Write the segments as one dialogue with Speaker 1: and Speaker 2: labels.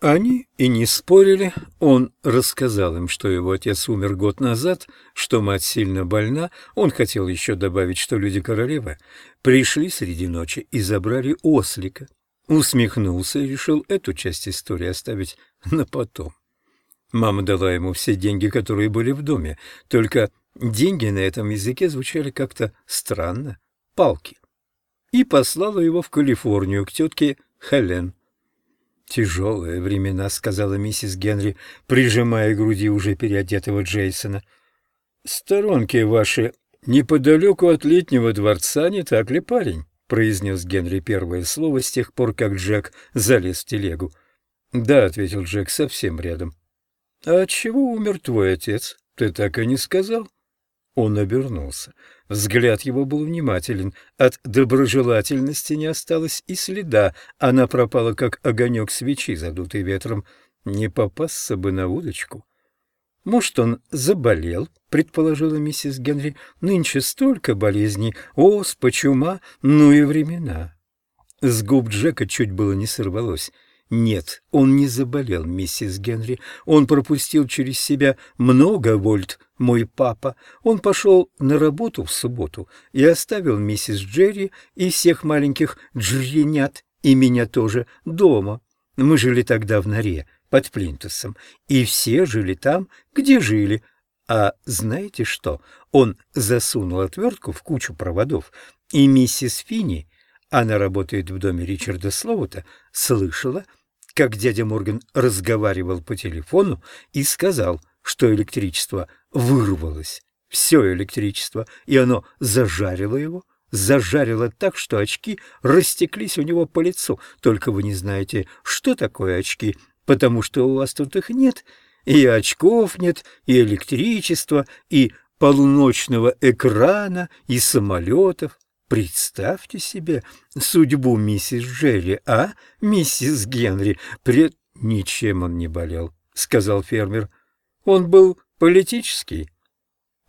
Speaker 1: Они и не спорили. Он рассказал им, что его отец умер год назад, что мать сильно больна. Он хотел еще добавить, что люди королевы пришли среди ночи и забрали ослика. Усмехнулся и решил эту часть истории оставить на потом. Мама дала ему все деньги, которые были в доме, только деньги на этом языке звучали как-то странно, палки. И послала его в Калифорнию к тетке Хелен. «Тяжелые времена», — сказала миссис Генри, прижимая к груди уже переодетого Джейсона. «Сторонки ваши неподалеку от летнего дворца, не так ли, парень?» — произнес Генри первое слово с тех пор, как Джек залез в телегу. «Да», — ответил Джек, — «совсем рядом». «А от чего умер твой отец? Ты так и не сказал?» Он обернулся. Взгляд его был внимателен. От доброжелательности не осталось и следа. Она пропала, как огонек свечи, задутый ветром. Не попасться бы на удочку. «Может, он заболел?» — предположила миссис Генри. «Нынче столько болезней. Оспа, чума, ну и времена». С губ Джека чуть было не сорвалось. Нет, он не заболел, миссис Генри. Он пропустил через себя много вольт, мой папа. Он пошел на работу в субботу и оставил миссис Джерри и всех маленьких джренят, и меня тоже, дома. Мы жили тогда в норе под Плинтусом, и все жили там, где жили. А знаете что? Он засунул отвертку в кучу проводов, и миссис Финни она работает в доме Ричарда Слоута, слышала, как дядя Морган разговаривал по телефону и сказал, что электричество вырвалось. Все электричество, и оно зажарило его, зажарило так, что очки растеклись у него по лицу. Только вы не знаете, что такое очки, потому что у вас тут их нет, и очков нет, и электричества, и полуночного экрана, и самолетов. Представьте себе судьбу миссис Джерри, а, миссис Генри? Пред... Ничем он не болел, — сказал фермер. Он был политический.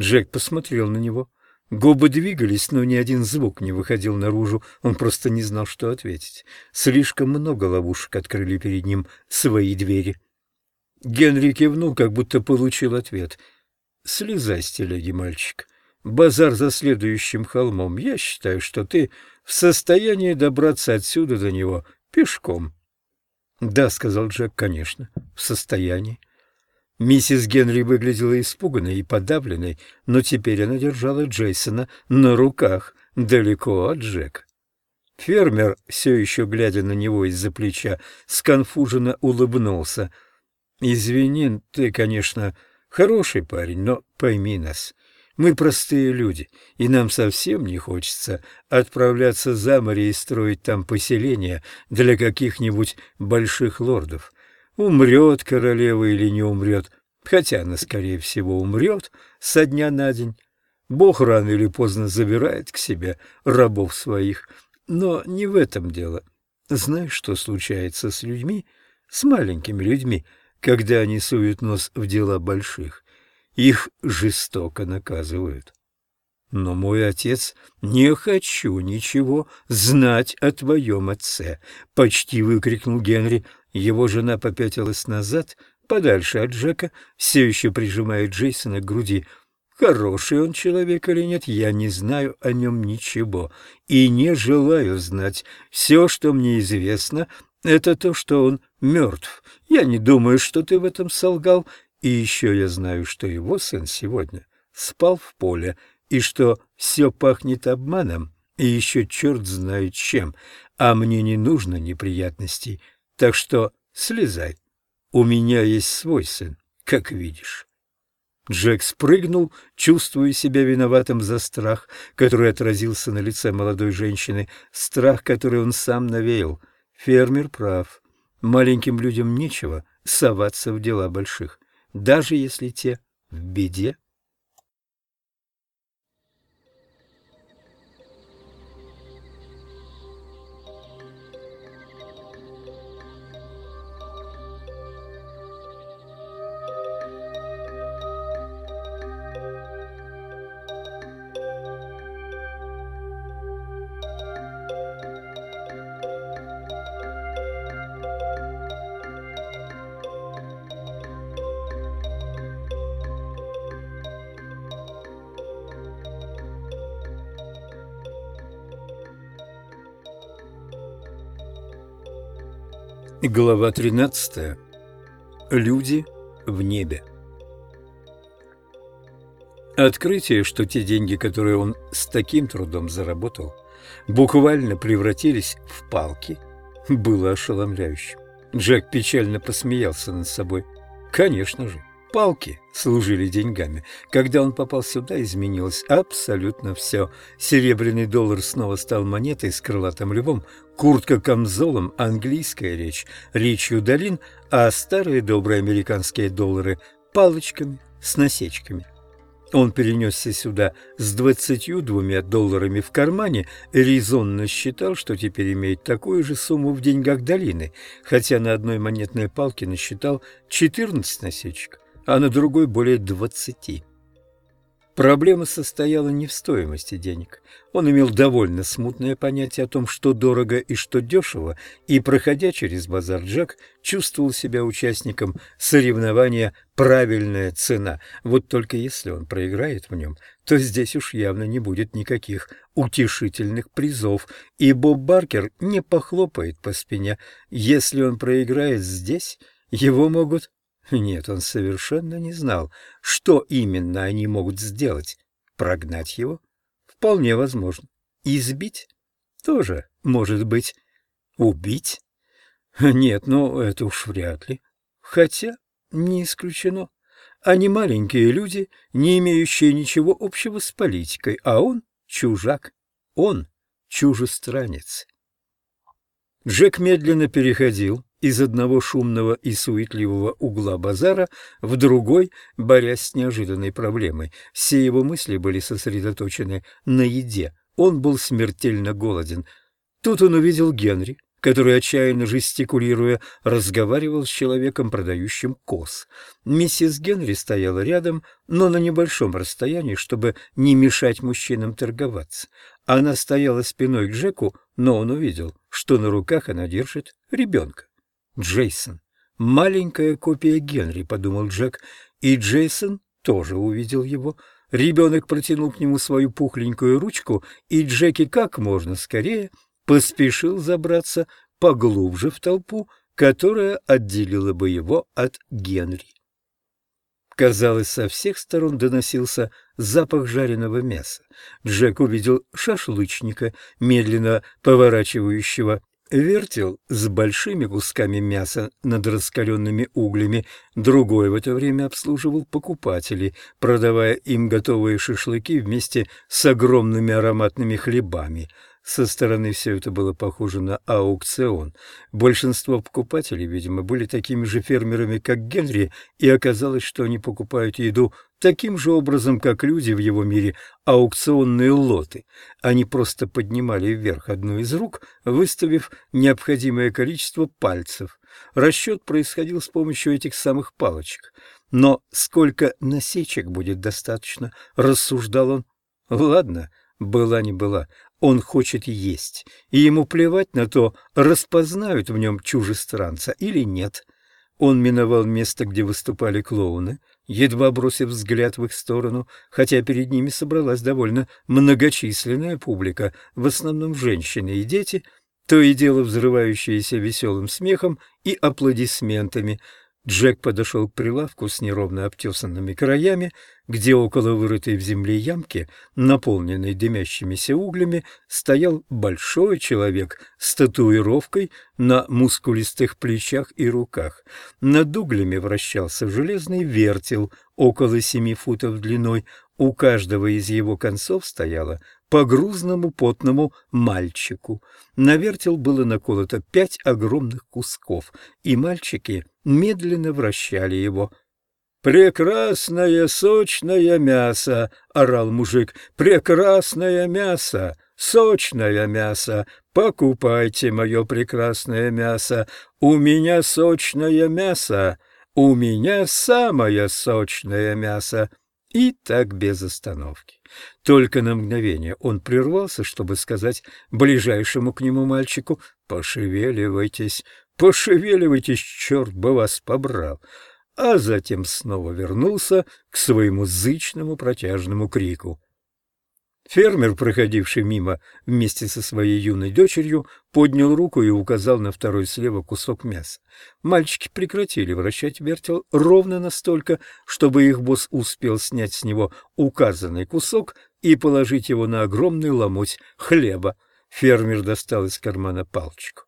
Speaker 1: Джек посмотрел на него. Губы двигались, но ни один звук не выходил наружу. Он просто не знал, что ответить. Слишком много ловушек открыли перед ним свои двери. Генри кивнул, как будто получил ответ. «Слезай с телеги, мальчик базар за следующим холмом. Я считаю, что ты в состоянии добраться отсюда до него пешком. — Да, — сказал Джек, — конечно, в состоянии. Миссис Генри выглядела испуганной и подавленной, но теперь она держала Джейсона на руках, далеко от Джека. Фермер, все еще глядя на него из-за плеча, сконфуженно улыбнулся. — Извини, ты, конечно, хороший парень, но пойми нас. Мы простые люди, и нам совсем не хочется отправляться за море и строить там поселения для каких-нибудь больших лордов. Умрет королева или не умрет, хотя она, скорее всего, умрет со дня на день. Бог рано или поздно забирает к себе рабов своих, но не в этом дело. Знаешь, что случается с людьми, с маленькими людьми, когда они суют нос в дела больших? Их жестоко наказывают. Но мой отец не хочу ничего знать о твоем отце, почти выкрикнул Генри. Его жена попятилась назад, подальше от Джека, все еще прижимая Джейсона к груди. Хороший он человек или нет, я не знаю о нем ничего и не желаю знать. Все, что мне известно, это то, что он мертв. Я не думаю, что ты в этом солгал, и еще я знаю, что его сын сегодня спал в поле, и что все пахнет обманом, и еще черт знает чем, а мне не нужно неприятностей, так что слезай. У меня есть свой сын, как видишь. Джек спрыгнул, чувствуя себя виноватым за страх, который отразился на лице молодой женщины, страх, который он сам навеял. Фермер прав. Маленьким людям нечего соваться в дела больших даже если те в беде. Глава 13. Люди в небе. Открытие, что те деньги, которые он с таким трудом заработал, буквально превратились в палки, было ошеломляющим. Джек печально посмеялся над собой. Конечно же, палки служили деньгами. Когда он попал сюда, изменилось абсолютно все. Серебряный доллар снова стал монетой с крылатым львом, куртка камзолом, английская речь, речью долин, а старые добрые американские доллары – палочками с насечками. Он перенесся сюда с двадцатью двумя долларами в кармане и резонно считал, что теперь имеет такую же сумму в деньгах долины, хотя на одной монетной палке насчитал четырнадцать насечек а на другой более двадцати. Проблема состояла не в стоимости денег. Он имел довольно смутное понятие о том, что дорого и что дешево, и, проходя через базар Джек, чувствовал себя участником соревнования «правильная цена». Вот только если он проиграет в нем, то здесь уж явно не будет никаких утешительных призов, и Боб Баркер не похлопает по спине. Если он проиграет здесь, его могут нет, он совершенно не знал, что именно они могут сделать. Прогнать его? Вполне возможно. Избить? Тоже может быть. Убить? Нет, ну это уж вряд ли. Хотя не исключено. Они маленькие люди, не имеющие ничего общего с политикой, а он чужак, он чужестранец. Джек медленно переходил из одного шумного и суетливого угла базара в другой, борясь с неожиданной проблемой. Все его мысли были сосредоточены на еде. Он был смертельно голоден. Тут он увидел Генри, который, отчаянно жестикулируя, разговаривал с человеком, продающим коз. Миссис Генри стояла рядом, но на небольшом расстоянии, чтобы не мешать мужчинам торговаться. Она стояла спиной к Джеку, но он увидел, что на руках она держит ребенка. Джейсон. Маленькая копия Генри, подумал Джек, и Джейсон тоже увидел его. Ребенок протянул к нему свою пухленькую ручку, и Джеки как можно скорее поспешил забраться поглубже в толпу, которая отделила бы его от Генри. Казалось, со всех сторон доносился запах жареного мяса. Джек увидел шашлычника, медленно поворачивающего Вертел с большими кусками мяса над раскаленными углями, другой в это время обслуживал покупателей, продавая им готовые шашлыки вместе с огромными ароматными хлебами – со стороны все это было похоже на аукцион. Большинство покупателей, видимо, были такими же фермерами, как Генри, и оказалось, что они покупают еду таким же образом, как люди в его мире, аукционные лоты. Они просто поднимали вверх одну из рук, выставив необходимое количество пальцев. Расчет происходил с помощью этих самых палочек. Но сколько насечек будет достаточно, рассуждал он. Ладно, была не была. Он хочет есть, и ему плевать на то, распознают в нем чужестранца или нет. Он миновал место, где выступали клоуны, едва бросив взгляд в их сторону, хотя перед ними собралась довольно многочисленная публика, в основном женщины и дети, то и дело взрывающиеся веселым смехом и аплодисментами – Джек подошел к прилавку с неровно обтесанными краями, где около вырытой в земле ямки, наполненной дымящимися углями, стоял большой человек с татуировкой на мускулистых плечах и руках. Над углями вращался железный вертел около семи футов длиной, у каждого из его концов стояло по грузному потному мальчику. На вертел было наколото пять огромных кусков, и мальчики медленно вращали его. «Прекрасное сочное мясо!» — орал мужик. «Прекрасное мясо! Сочное мясо! Покупайте мое прекрасное мясо! У меня сочное мясо! У меня самое сочное мясо!» И так без остановки. Только на мгновение он прервался, чтобы сказать ближайшему к нему мальчику «Пошевеливайтесь, пошевеливайтесь, черт бы вас побрал!» а затем снова вернулся к своему зычному протяжному крику. Фермер, проходивший мимо вместе со своей юной дочерью, поднял руку и указал на второй слева кусок мяса. Мальчики прекратили вращать вертел ровно настолько, чтобы их босс успел снять с него указанный кусок и положить его на огромный ломоть хлеба. Фермер достал из кармана палочку.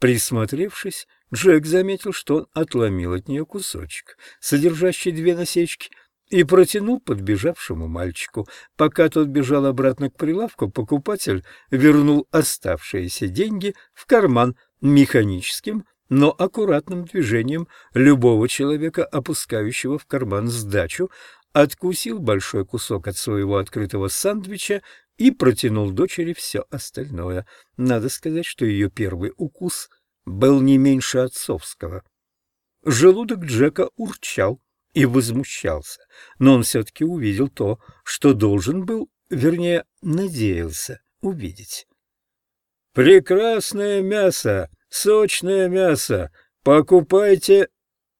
Speaker 1: Присмотревшись, Джек заметил, что он отломил от нее кусочек, содержащий две насечки, и протянул подбежавшему мальчику. Пока тот бежал обратно к прилавку, покупатель вернул оставшиеся деньги в карман механическим, но аккуратным движением любого человека, опускающего в карман сдачу, откусил большой кусок от своего открытого сандвича и протянул дочери все остальное. Надо сказать, что ее первый укус был не меньше отцовского. Желудок Джека урчал и возмущался, но он все-таки увидел то, что должен был, вернее, надеялся увидеть. «Прекрасное мясо! Сочное мясо! Покупайте!»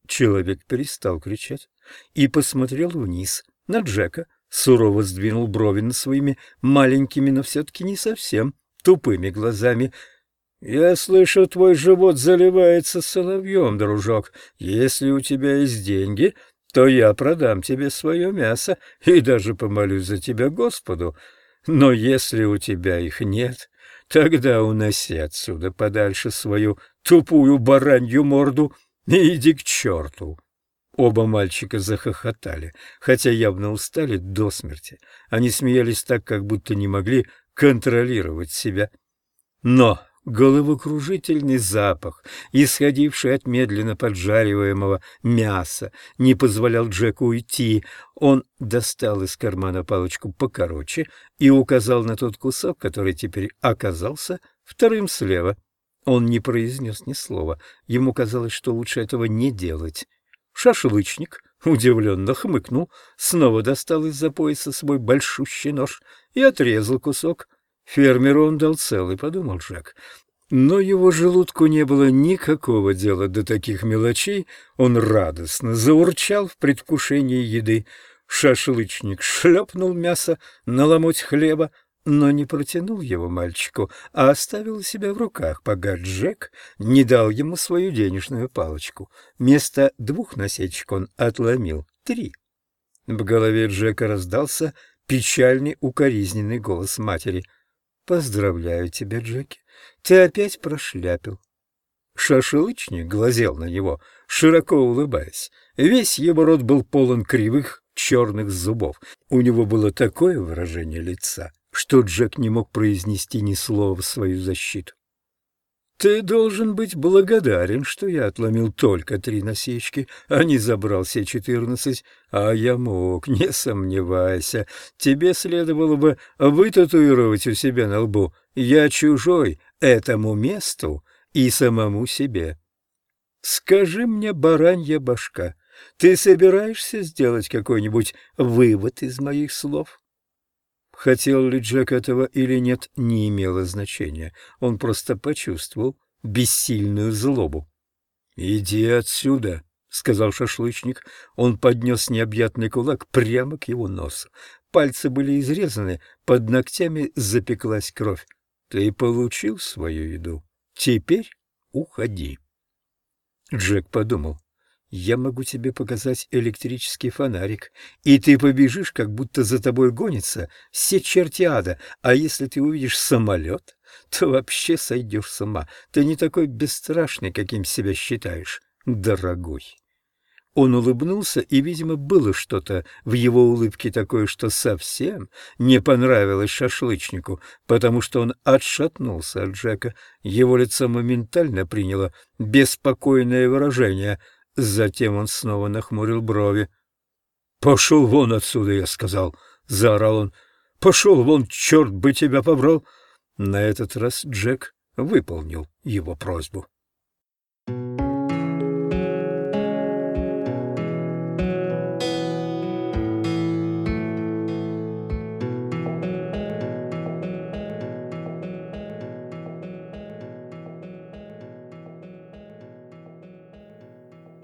Speaker 1: Человек перестал кричать и посмотрел вниз на Джека, сурово сдвинул брови над своими маленькими, но все-таки не совсем тупыми глазами. «Я слышу, твой живот заливается соловьем, дружок. Если у тебя есть деньги, то я продам тебе свое мясо и даже помолюсь за тебя Господу. Но если у тебя их нет, тогда уноси отсюда подальше свою тупую баранью морду и иди к черту. Оба мальчика захохотали, хотя явно устали до смерти. Они смеялись так, как будто не могли контролировать себя. Но Головокружительный запах, исходивший от медленно поджариваемого мяса, не позволял Джеку уйти. Он достал из кармана палочку покороче и указал на тот кусок, который теперь оказался вторым слева. Он не произнес ни слова. Ему казалось, что лучше этого не делать. Шашлычник удивленно хмыкнул, снова достал из-за пояса свой большущий нож и отрезал кусок. Фермеру он дал целый, подумал Джек. Но его желудку не было никакого дела до таких мелочей, он радостно заурчал в предвкушении еды. Шашлычник шлепнул мясо на ломоть хлеба, но не протянул его мальчику, а оставил себя в руках, пока Джек не дал ему свою денежную палочку. Вместо двух насечек он отломил три. В голове Джека раздался печальный укоризненный голос матери — Поздравляю тебя, Джеки. Ты опять прошляпил. Шашлычник глазел на него, широко улыбаясь. Весь его рот был полон кривых черных зубов. У него было такое выражение лица, что Джек не мог произнести ни слова в свою защиту. Ты должен быть благодарен, что я отломил только три насечки, а не забрал все четырнадцать. А я мог, не сомневайся. Тебе следовало бы вытатуировать у себя на лбу «Я чужой этому месту и самому себе». Скажи мне, баранья башка, ты собираешься сделать какой-нибудь вывод из моих слов? Хотел ли Джек этого или нет, не имело значения. Он просто почувствовал бессильную злобу. «Иди отсюда», — сказал шашлычник. Он поднес необъятный кулак прямо к его носу. Пальцы были изрезаны, под ногтями запеклась кровь. «Ты получил свою еду. Теперь уходи». Джек подумал я могу тебе показать электрический фонарик, и ты побежишь, как будто за тобой гонится все черти ада, а если ты увидишь самолет, то вообще сойдешь с ума. Ты не такой бесстрашный, каким себя считаешь, дорогой. Он улыбнулся, и, видимо, было что-то в его улыбке такое, что совсем не понравилось шашлычнику, потому что он отшатнулся от Джека. Его лицо моментально приняло беспокойное выражение — Затем он снова нахмурил брови. «Пошел вон отсюда!» — я сказал. Заорал он. «Пошел вон, черт бы тебя побрал!» На этот раз Джек выполнил его просьбу.